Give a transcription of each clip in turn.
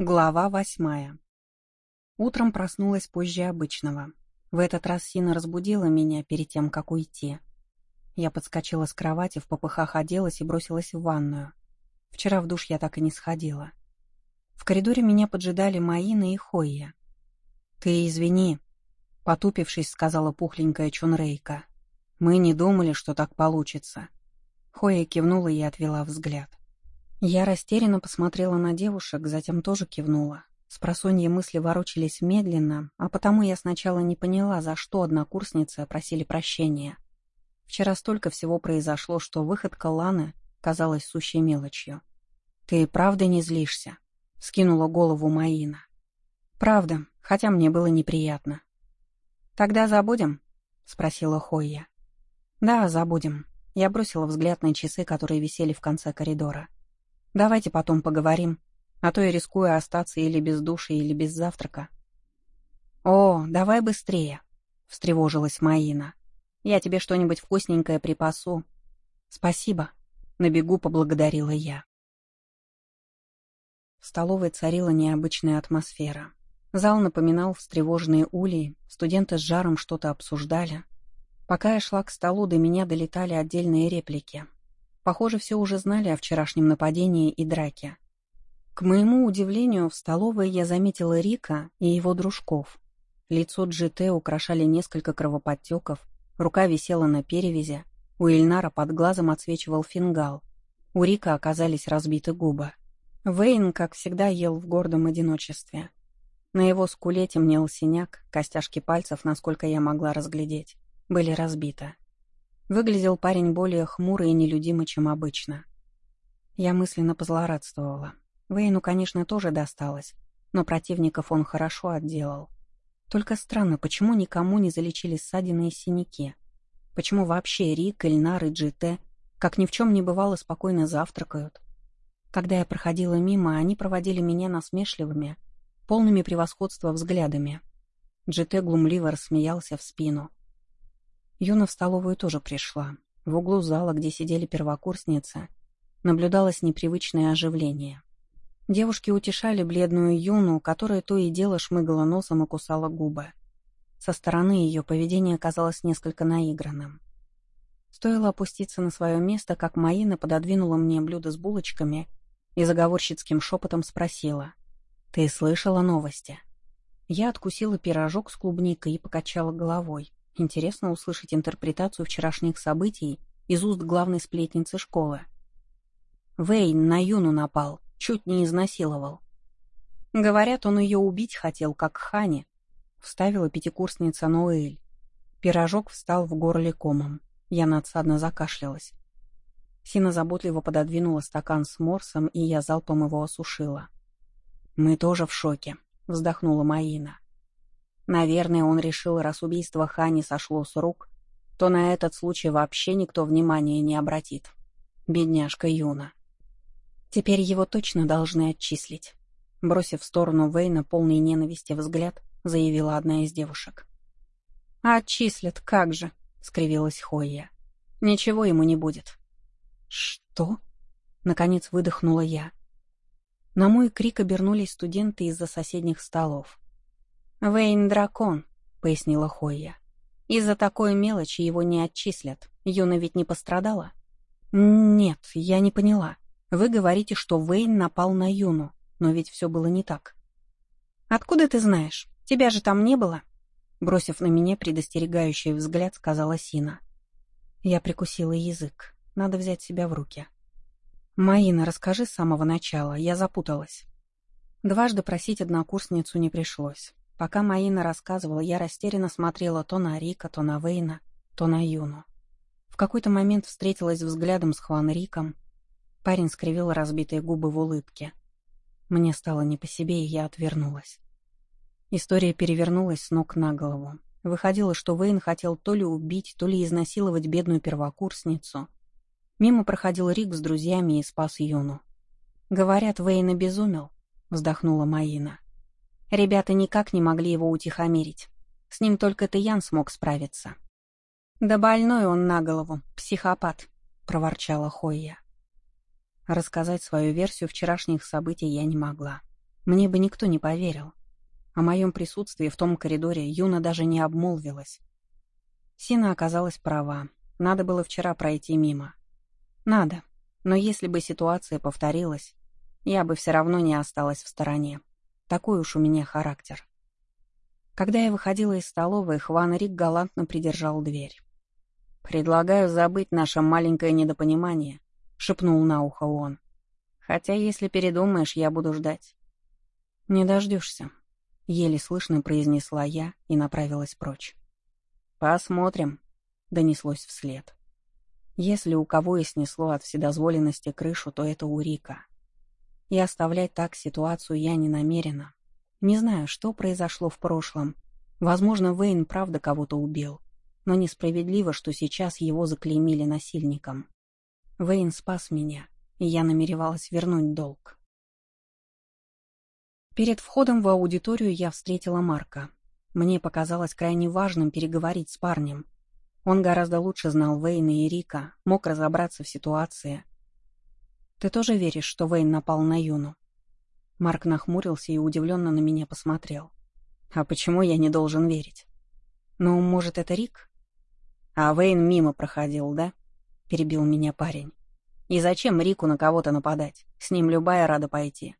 Глава восьмая. Утром проснулась позже обычного. В этот раз Сина разбудила меня перед тем, как уйти. Я подскочила с кровати, в попыхах оделась и бросилась в ванную. Вчера в душ я так и не сходила. В коридоре меня поджидали Маина и Хойя. «Ты извини», — потупившись, сказала пухленькая Чунрейка. «Мы не думали, что так получится». Хойя кивнула и отвела взгляд. Я растерянно посмотрела на девушек, затем тоже кивнула. Спросонья мысли ворочались медленно, а потому я сначала не поняла, за что однокурсницы просили прощения. Вчера столько всего произошло, что выходка Ланы казалась сущей мелочью. «Ты правда не злишься?» — скинула голову Маина. «Правда, хотя мне было неприятно». «Тогда забудем?» — спросила Хойя. «Да, забудем». Я бросила взгляд на часы, которые висели в конце коридора. Давайте потом поговорим, а то я рискую остаться или без души, или без завтрака. О, давай быстрее, встревожилась Маина. Я тебе что-нибудь вкусненькое припасу. Спасибо, на бегу поблагодарила я. В столовой царила необычная атмосфера. Зал напоминал встревоженные ульи, студенты с жаром что-то обсуждали. Пока я шла к столу, до меня долетали отдельные реплики. Похоже, все уже знали о вчерашнем нападении и драке. К моему удивлению, в столовой я заметила Рика и его дружков. Лицо Джите украшали несколько кровоподтеков, рука висела на перевязи, у Ильнара под глазом отсвечивал фингал, у Рика оказались разбиты губы. Вейн, как всегда, ел в гордом одиночестве. На его скуле темнел синяк, костяшки пальцев, насколько я могла разглядеть, были разбиты. Выглядел парень более хмурый и нелюдимый, чем обычно. Я мысленно позлорадствовала. Вейну, конечно, тоже досталось, но противников он хорошо отделал. Только странно, почему никому не залечили ссадины и синяки? Почему вообще Рик, Эльнар и Джите, как ни в чем не бывало, спокойно завтракают? Когда я проходила мимо, они проводили меня насмешливыми, полными превосходства взглядами. Джите глумливо рассмеялся в спину — Юна в столовую тоже пришла. В углу зала, где сидели первокурсницы, наблюдалось непривычное оживление. Девушки утешали бледную Юну, которая то и дело шмыгала носом и кусала губы. Со стороны ее поведение казалось несколько наигранным. Стоило опуститься на свое место, как Маина пододвинула мне блюдо с булочками и заговорщицким шепотом спросила. «Ты слышала новости?» Я откусила пирожок с клубникой и покачала головой. Интересно услышать интерпретацию вчерашних событий из уст главной сплетницы школы. Вейн на Юну напал, чуть не изнасиловал. Говорят, он ее убить хотел, как Хани, вставила пятикурсница Ноэль. Пирожок встал в горле комом. Я надсадно закашлялась. Сина заботливо пододвинула стакан с морсом, и я залпом его осушила. «Мы тоже в шоке», — вздохнула Маина. Наверное, он решил, раз убийство Хани сошло с рук, то на этот случай вообще никто внимания не обратит. Бедняжка Юна. Теперь его точно должны отчислить. Бросив в сторону Вейна полный ненависти взгляд, заявила одна из девушек. «Отчислят, как же!» — скривилась Хойя. «Ничего ему не будет». «Что?» — наконец выдохнула я. На мой крик обернулись студенты из-за соседних столов. «Вейн — дракон», — пояснила Хойя. «Из-за такой мелочи его не отчислят. Юна ведь не пострадала?» «Нет, я не поняла. Вы говорите, что Вейн напал на Юну, но ведь все было не так». «Откуда ты знаешь? Тебя же там не было?» Бросив на меня предостерегающий взгляд, сказала Сина. Я прикусила язык. Надо взять себя в руки. «Маина, расскажи с самого начала, я запуталась». Дважды просить однокурсницу не пришлось. Пока Маина рассказывала, я растерянно смотрела то на Рика, то на Вейна, то на Юну. В какой-то момент встретилась взглядом с Хуан Риком. Парень скривил разбитые губы в улыбке. Мне стало не по себе, и я отвернулась. История перевернулась с ног на голову. Выходило, что Вейн хотел то ли убить, то ли изнасиловать бедную первокурсницу. Мимо проходил Рик с друзьями и спас Юну. «Говорят, Вейн обезумел», — вздохнула Маина. Ребята никак не могли его утихомирить. С ним только Таян смог справиться. «Да больной он на голову, психопат», — проворчала Хойя. Рассказать свою версию вчерашних событий я не могла. Мне бы никто не поверил. О моем присутствии в том коридоре Юна даже не обмолвилась. Сина оказалась права. Надо было вчера пройти мимо. Надо. Но если бы ситуация повторилась, я бы все равно не осталась в стороне. Такой уж у меня характер. Когда я выходила из столовой, Хван Рик галантно придержал дверь. «Предлагаю забыть наше маленькое недопонимание», — шепнул на ухо он. «Хотя, если передумаешь, я буду ждать». «Не дождешься», — еле слышно произнесла я и направилась прочь. «Посмотрим», — донеслось вслед. Если у кого и снесло от вседозволенности крышу, то это у Рика. И оставлять так ситуацию я не намерена. Не знаю, что произошло в прошлом. Возможно, Вейн правда кого-то убил. Но несправедливо, что сейчас его заклеймили насильником. Вейн спас меня, и я намеревалась вернуть долг. Перед входом в аудиторию я встретила Марка. Мне показалось крайне важным переговорить с парнем, он гораздо лучше знал Вейна и Рика, мог разобраться в ситуации. «Ты тоже веришь, что Вейн напал на Юну?» Марк нахмурился и удивленно на меня посмотрел. «А почему я не должен верить?» «Ну, может, это Рик?» «А Вейн мимо проходил, да?» — перебил меня парень. «И зачем Рику на кого-то нападать? С ним любая рада пойти».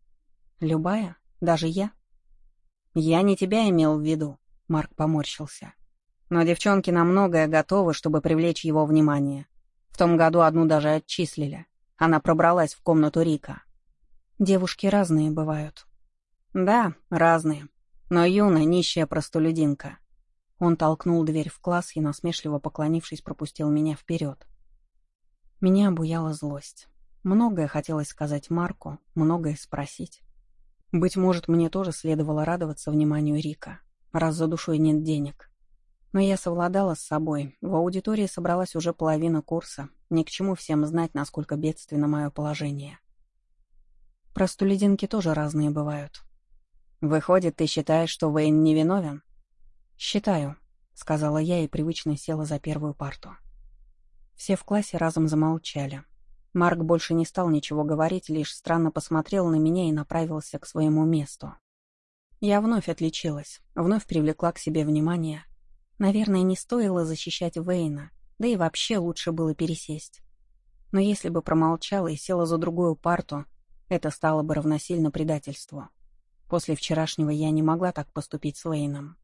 «Любая? Даже я?» «Я не тебя имел в виду», — Марк поморщился. Но девчонки на многое готовы, чтобы привлечь его внимание. В том году одну даже отчислили. Она пробралась в комнату Рика. Девушки разные бывают. Да, разные. Но Юна — нищая простолюдинка. Он толкнул дверь в класс и, насмешливо поклонившись, пропустил меня вперед. Меня обуяла злость. Многое хотелось сказать Марку, многое спросить. Быть может, мне тоже следовало радоваться вниманию Рика, раз за душой нет денег. Но я совладала с собой. В аудитории собралась уже половина курса. Ни к чему всем знать, насколько бедственно мое положение. Простолюдинки тоже разные бывают. «Выходит, ты считаешь, что Вейн невиновен?» «Считаю», — сказала я и привычно села за первую парту. Все в классе разом замолчали. Марк больше не стал ничего говорить, лишь странно посмотрел на меня и направился к своему месту. Я вновь отличилась, вновь привлекла к себе внимание — Наверное, не стоило защищать Вейна, да и вообще лучше было пересесть. Но если бы промолчала и села за другую парту, это стало бы равносильно предательству. После вчерашнего я не могла так поступить с Вейном.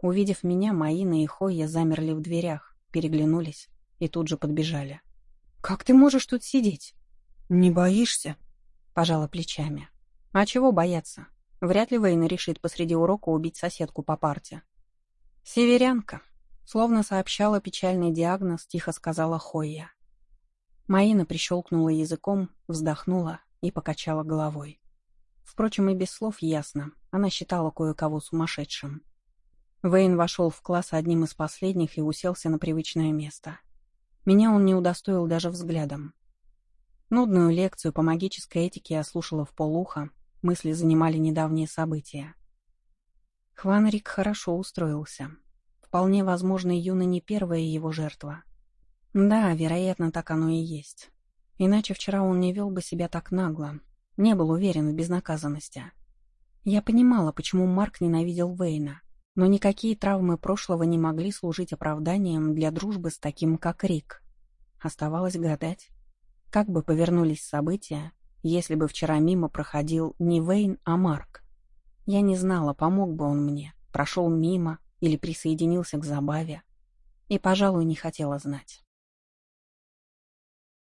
Увидев меня, Маина и Хойя замерли в дверях, переглянулись и тут же подбежали. «Как ты можешь тут сидеть?» «Не боишься?» — пожала плечами. «А чего бояться? Вряд ли Вейн решит посреди урока убить соседку по парте. «Северянка», — словно сообщала печальный диагноз, тихо сказала Хойя. Маина прищелкнула языком, вздохнула и покачала головой. Впрочем, и без слов ясно, она считала кое-кого сумасшедшим. Вейн вошел в класс одним из последних и уселся на привычное место. Меня он не удостоил даже взглядом. Нудную лекцию по магической этике я слушала в полуха, мысли занимали недавние события. Хванрик хорошо устроился. Вполне возможно, Юна не первая его жертва. Да, вероятно, так оно и есть. Иначе вчера он не вел бы себя так нагло, не был уверен в безнаказанности. Я понимала, почему Марк ненавидел Вейна, но никакие травмы прошлого не могли служить оправданием для дружбы с таким, как Рик. Оставалось гадать, как бы повернулись события, если бы вчера мимо проходил не Вейн, а Марк. Я не знала, помог бы он мне, прошел мимо или присоединился к забаве. И, пожалуй, не хотела знать.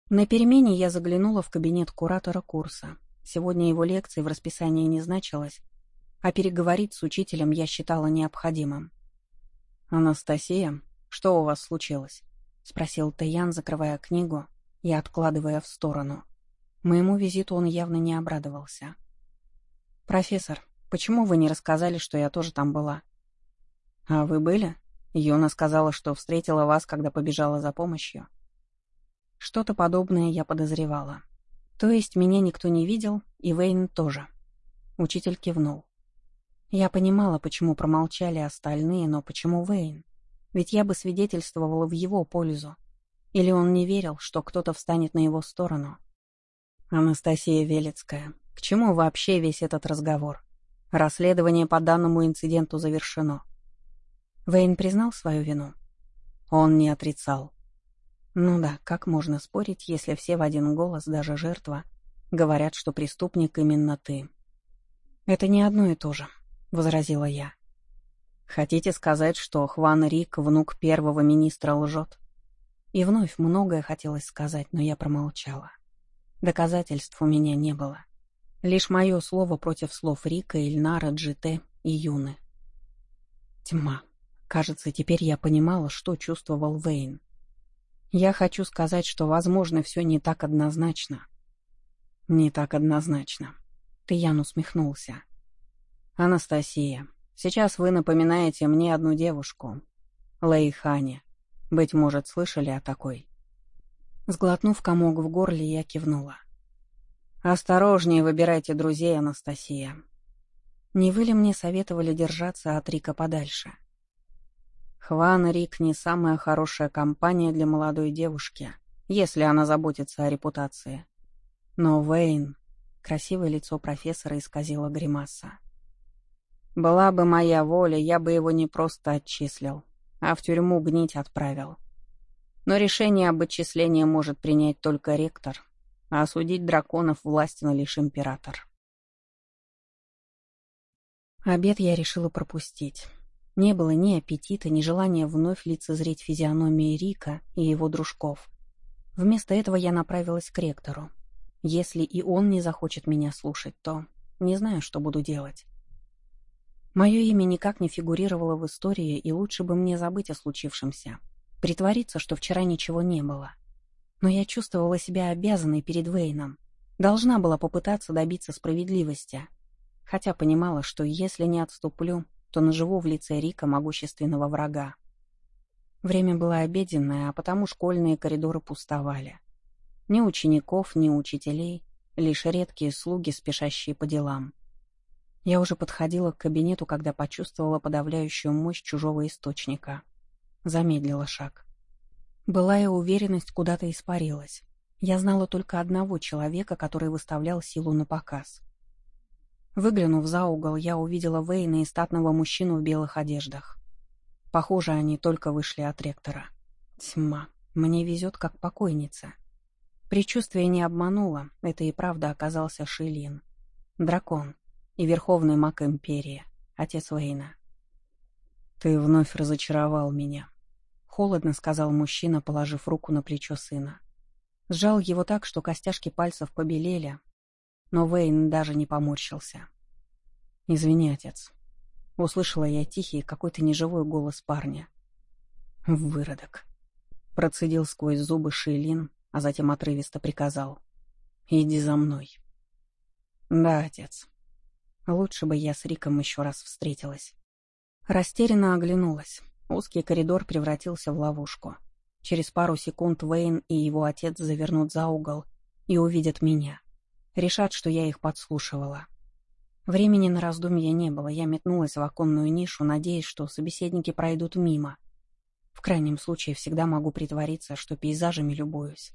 На перемене я заглянула в кабинет куратора курса. Сегодня его лекции в расписании не значилось, а переговорить с учителем я считала необходимым. «Анастасия, что у вас случилось?» — спросил Таян, закрывая книгу и откладывая в сторону. Моему визиту он явно не обрадовался. «Профессор, Почему вы не рассказали, что я тоже там была?» «А вы были?» Юна сказала, что встретила вас, когда побежала за помощью. Что-то подобное я подозревала. То есть меня никто не видел, и Вейн тоже. Учитель кивнул. Я понимала, почему промолчали остальные, но почему Вейн? Ведь я бы свидетельствовала в его пользу. Или он не верил, что кто-то встанет на его сторону? Анастасия Велецкая. К чему вообще весь этот разговор? Расследование по данному инциденту завершено. Вейн признал свою вину? Он не отрицал. Ну да, как можно спорить, если все в один голос, даже жертва, говорят, что преступник именно ты? Это не одно и то же, — возразила я. Хотите сказать, что Хван Рик, внук первого министра, лжет? И вновь многое хотелось сказать, но я промолчала. Доказательств у меня не было. Лишь мое слово против слов Рика, Ильнара, Джите и Юны. Тьма. Кажется, теперь я понимала, что чувствовал Вейн. Я хочу сказать, что, возможно, все не так однозначно. Не так однозначно. Ты, Ян, усмехнулся. Анастасия, сейчас вы напоминаете мне одну девушку. Лейхани. Быть может, слышали о такой? Сглотнув комок в горле, я кивнула. «Осторожнее выбирайте друзей, Анастасия. Не вы ли мне советовали держаться от Рика подальше?» Хван Рик не самая хорошая компания для молодой девушки, если она заботится о репутации. Но Вейн... Красивое лицо профессора исказило гримаса. «Была бы моя воля, я бы его не просто отчислил, а в тюрьму гнить отправил. Но решение об отчислении может принять только ректор, а осудить драконов властен лишь император. Обед я решила пропустить. Не было ни аппетита, ни желания вновь лицезреть физиономии Рика и его дружков. Вместо этого я направилась к ректору. Если и он не захочет меня слушать, то не знаю, что буду делать. Мое имя никак не фигурировало в истории, и лучше бы мне забыть о случившемся. Притвориться, что вчера ничего не было но я чувствовала себя обязанной перед Вейном. Должна была попытаться добиться справедливости. Хотя понимала, что если не отступлю, то наживу в лице Рика могущественного врага. Время было обеденное, а потому школьные коридоры пустовали. Ни учеников, ни учителей, лишь редкие слуги, спешащие по делам. Я уже подходила к кабинету, когда почувствовала подавляющую мощь чужого источника. Замедлила шаг. Былая уверенность куда-то испарилась. Я знала только одного человека, который выставлял силу на показ. Выглянув за угол, я увидела Вейна и статного мужчину в белых одеждах. Похоже, они только вышли от ректора. Тьма. Мне везет, как покойница. Причувствие не обмануло, это и правда оказался Шилин. Дракон и верховный маг Империи, отец Вейна. «Ты вновь разочаровал меня», Холодно сказал мужчина, положив руку на плечо сына. Сжал его так, что костяшки пальцев побелели, но Вейн даже не поморщился. «Извини, отец». Услышала я тихий, какой-то неживой голос парня. «Выродок». Процедил сквозь зубы Шейлин, а затем отрывисто приказал. «Иди за мной». «Да, отец. Лучше бы я с Риком еще раз встретилась». Растерянно оглянулась. Узкий коридор превратился в ловушку. Через пару секунд Вейн и его отец завернут за угол и увидят меня. Решат, что я их подслушивала. Времени на раздумья не было, я метнулась в оконную нишу, надеясь, что собеседники пройдут мимо. В крайнем случае всегда могу притвориться, что пейзажами любуюсь.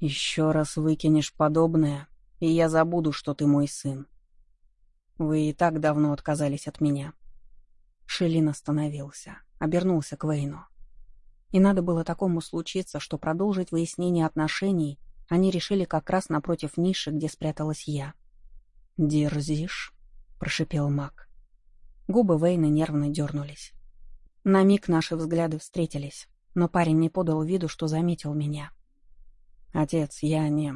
«Еще раз выкинешь подобное, и я забуду, что ты мой сын. Вы и так давно отказались от меня», Шелин остановился, обернулся к Вейну. И надо было такому случиться, что продолжить выяснение отношений они решили как раз напротив ниши, где спряталась я. «Дерзишь?» — прошипел маг. Губы Вейна нервно дернулись. На миг наши взгляды встретились, но парень не подал виду, что заметил меня. «Отец, я не...»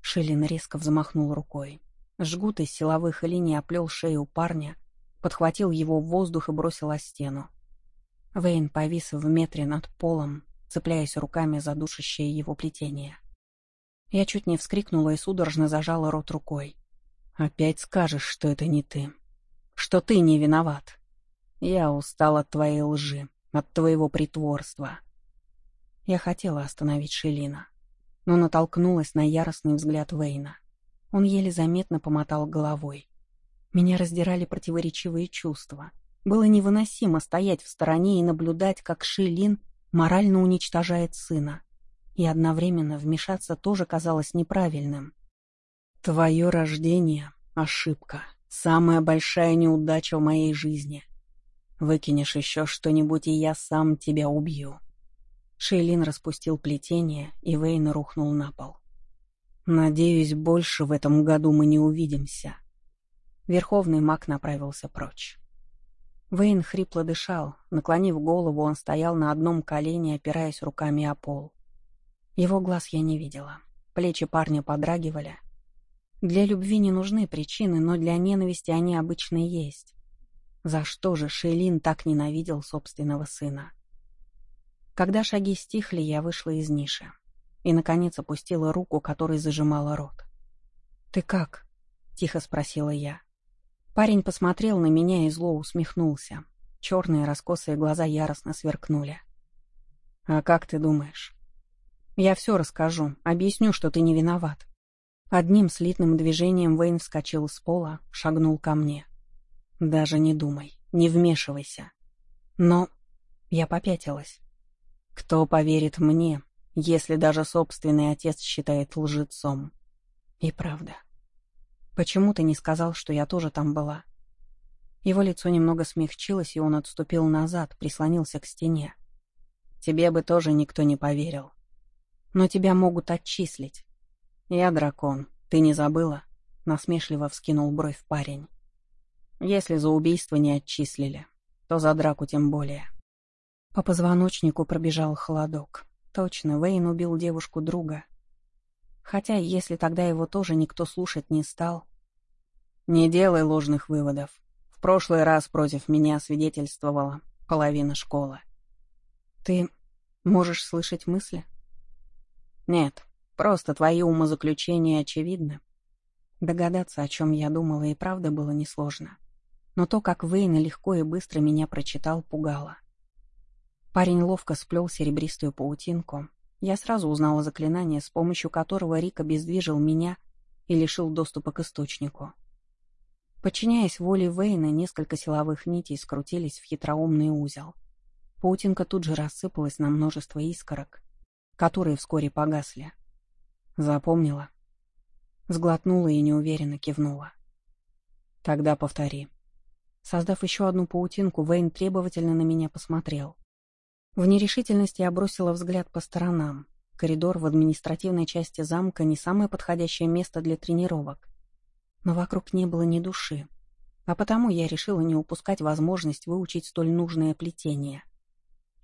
Шилин резко взмахнул рукой. Жгут из силовых линий оплел шею парня, подхватил его в воздух и бросил о стену. Вейн повис в метре над полом, цепляясь руками за душащее его плетение. Я чуть не вскрикнула и судорожно зажала рот рукой. «Опять скажешь, что это не ты. Что ты не виноват. Я устал от твоей лжи, от твоего притворства». Я хотела остановить Шелина, но натолкнулась на яростный взгляд Вейна. Он еле заметно помотал головой. Меня раздирали противоречивые чувства. Было невыносимо стоять в стороне и наблюдать, как Шилин морально уничтожает сына. И одновременно вмешаться тоже казалось неправильным. Твое рождение — ошибка, самая большая неудача в моей жизни. Выкинешь еще что-нибудь, и я сам тебя убью. Шейлин распустил плетение, и Вейн рухнул на пол. Надеюсь, больше в этом году мы не увидимся. Верховный маг направился прочь. Вейн хрипло дышал. Наклонив голову, он стоял на одном колене, опираясь руками о пол. Его глаз я не видела. Плечи парня подрагивали. Для любви не нужны причины, но для ненависти они обычно есть. За что же Шейлин так ненавидел собственного сына? Когда шаги стихли, я вышла из ниши и, наконец, опустила руку, которой зажимала рот. «Ты как?» — тихо спросила я. Парень посмотрел на меня и зло усмехнулся. Черные раскосые глаза яростно сверкнули. «А как ты думаешь?» «Я все расскажу, объясню, что ты не виноват». Одним слитным движением Вейн вскочил с пола, шагнул ко мне. «Даже не думай, не вмешивайся». Но я попятилась. «Кто поверит мне, если даже собственный отец считает лжецом?» И правда. Почему ты не сказал, что я тоже там была?» Его лицо немного смягчилось, и он отступил назад, прислонился к стене. «Тебе бы тоже никто не поверил. Но тебя могут отчислить. Я дракон, ты не забыла?» Насмешливо вскинул бровь парень. «Если за убийство не отчислили, то за драку тем более». По позвоночнику пробежал холодок. Точно, Вейн убил девушку друга, Хотя, если тогда его тоже никто слушать не стал... Не делай ложных выводов. В прошлый раз против меня свидетельствовала половина школы. Ты можешь слышать мысли? Нет, просто твои умозаключения очевидны. Догадаться, о чем я думала, и правда было несложно. Но то, как Вейн легко и быстро меня прочитал, пугало. Парень ловко сплел серебристую паутинку, я сразу узнала заклинание, с помощью которого Рик обездвижил меня и лишил доступа к источнику. Подчиняясь воле Вейна, несколько силовых нитей скрутились в хитроумный узел. Паутинка тут же рассыпалась на множество искорок, которые вскоре погасли. Запомнила. Сглотнула и неуверенно кивнула. Тогда повтори. Создав еще одну паутинку, Вейн требовательно на меня посмотрел. В нерешительности я бросила взгляд по сторонам. Коридор в административной части замка не самое подходящее место для тренировок. Но вокруг не было ни души. А потому я решила не упускать возможность выучить столь нужное плетение.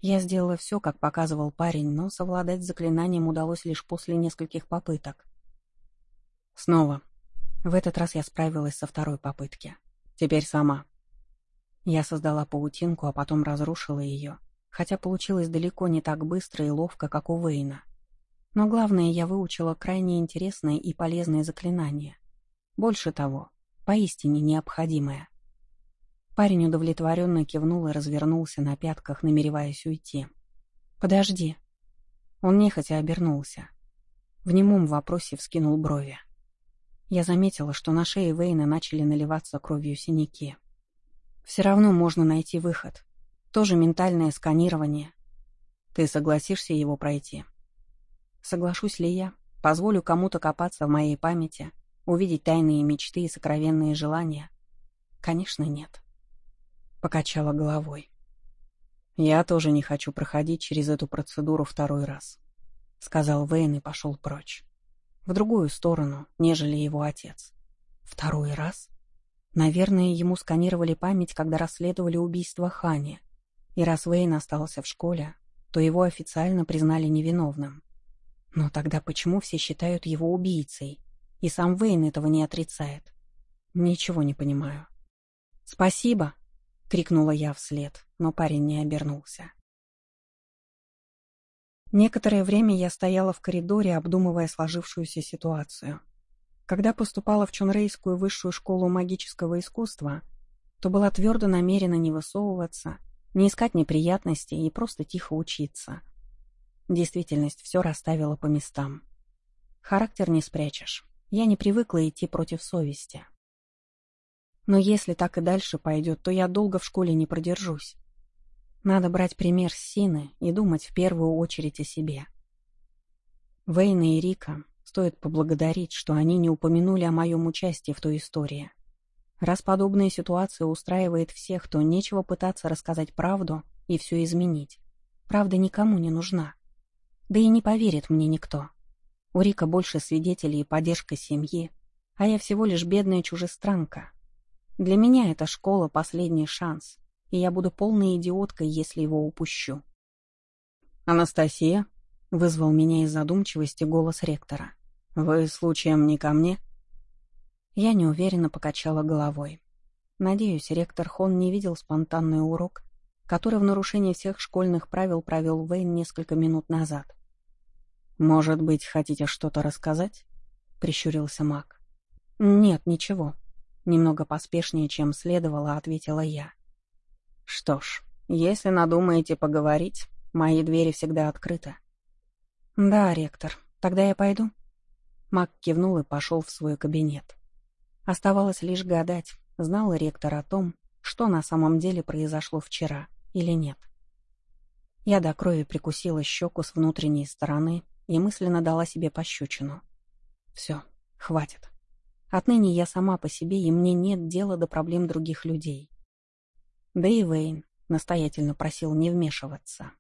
Я сделала все, как показывал парень, но совладать с заклинанием удалось лишь после нескольких попыток. Снова. В этот раз я справилась со второй попытки. Теперь сама. Я создала паутинку, а потом разрушила ее хотя получилось далеко не так быстро и ловко, как у Вейна. Но главное, я выучила крайне интересное и полезное заклинание. Больше того, поистине необходимое. Парень удовлетворенно кивнул и развернулся на пятках, намереваясь уйти. «Подожди». Он нехотя обернулся. В немом вопросе вскинул брови. Я заметила, что на шее Вейна начали наливаться кровью синяки. «Все равно можно найти выход», тоже ментальное сканирование. Ты согласишься его пройти? Соглашусь ли я? Позволю кому-то копаться в моей памяти, увидеть тайные мечты и сокровенные желания? Конечно, нет. Покачала головой. Я тоже не хочу проходить через эту процедуру второй раз, сказал Вейн и пошел прочь. В другую сторону, нежели его отец. Второй раз? Наверное, ему сканировали память, когда расследовали убийство Хани. И раз Вейн остался в школе, то его официально признали невиновным. Но тогда почему все считают его убийцей? И сам Вейн этого не отрицает. Ничего не понимаю. «Спасибо!» — крикнула я вслед, но парень не обернулся. Некоторое время я стояла в коридоре, обдумывая сложившуюся ситуацию. Когда поступала в Чунрейскую высшую школу магического искусства, то была твердо намерена не высовываться не искать неприятностей и просто тихо учиться. Действительность все расставила по местам. Характер не спрячешь. Я не привыкла идти против совести. Но если так и дальше пойдет, то я долго в школе не продержусь. Надо брать пример с Сины и думать в первую очередь о себе. Вейна и Рика Стоит поблагодарить, что они не упомянули о моем участии в той истории. Раз подобная ситуация устраивает всех, то нечего пытаться рассказать правду и все изменить. Правда никому не нужна. Да и не поверит мне никто. У Рика больше свидетелей и поддержка семьи, а я всего лишь бедная чужестранка. Для меня эта школа — последний шанс, и я буду полной идиоткой, если его упущу. «Анастасия?» — вызвал меня из задумчивости голос ректора. «Вы, случаем, не ко мне?» Я неуверенно покачала головой. Надеюсь, ректор Хон не видел спонтанный урок, который в нарушении всех школьных правил провел Вейн несколько минут назад. «Может быть, хотите что-то рассказать?» — прищурился маг. «Нет, ничего», — немного поспешнее, чем следовало, ответила я. «Что ж, если надумаете поговорить, мои двери всегда открыты». «Да, ректор, тогда я пойду». Мак кивнул и пошел в свой кабинет. Оставалось лишь гадать, знал ректор о том, что на самом деле произошло вчера или нет. Я до крови прикусила щеку с внутренней стороны и мысленно дала себе пощечину. Все, хватит. Отныне я сама по себе, и мне нет дела до проблем других людей. Да и Вейн настоятельно просил не вмешиваться.